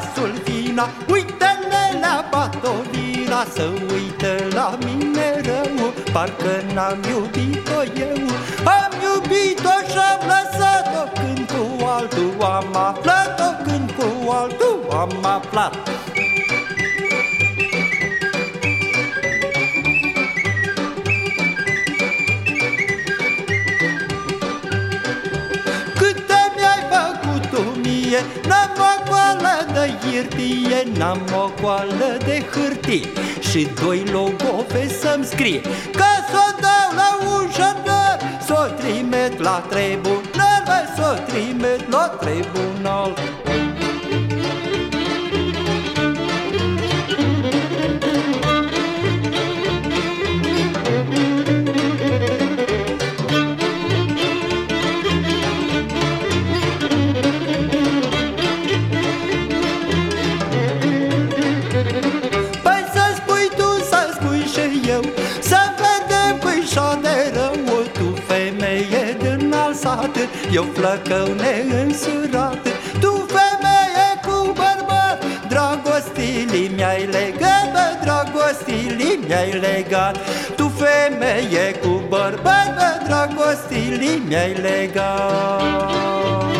lumina Uite-le la Batolina Să uită la mine rău Parcă n-am iubit-o eu. Am iubit-o și-am lăsat-o Când cu altul am aflat-o Când cu altul am aflat tu mie N-am o coală de hârtie N-am o coală de hârtie. Și doi logofe să-mi scrie Ca s-o dau la ușă S-o trimit la tribunal S-o trimit la tribunal din alt sat Eu flăcău neînsurat Tu femeie cu bărbat Dragostilii mi-ai legat Bă, dragostilii mi-ai legat. Tu femeie cu bărbat Bă, dragostilii mi-ai legat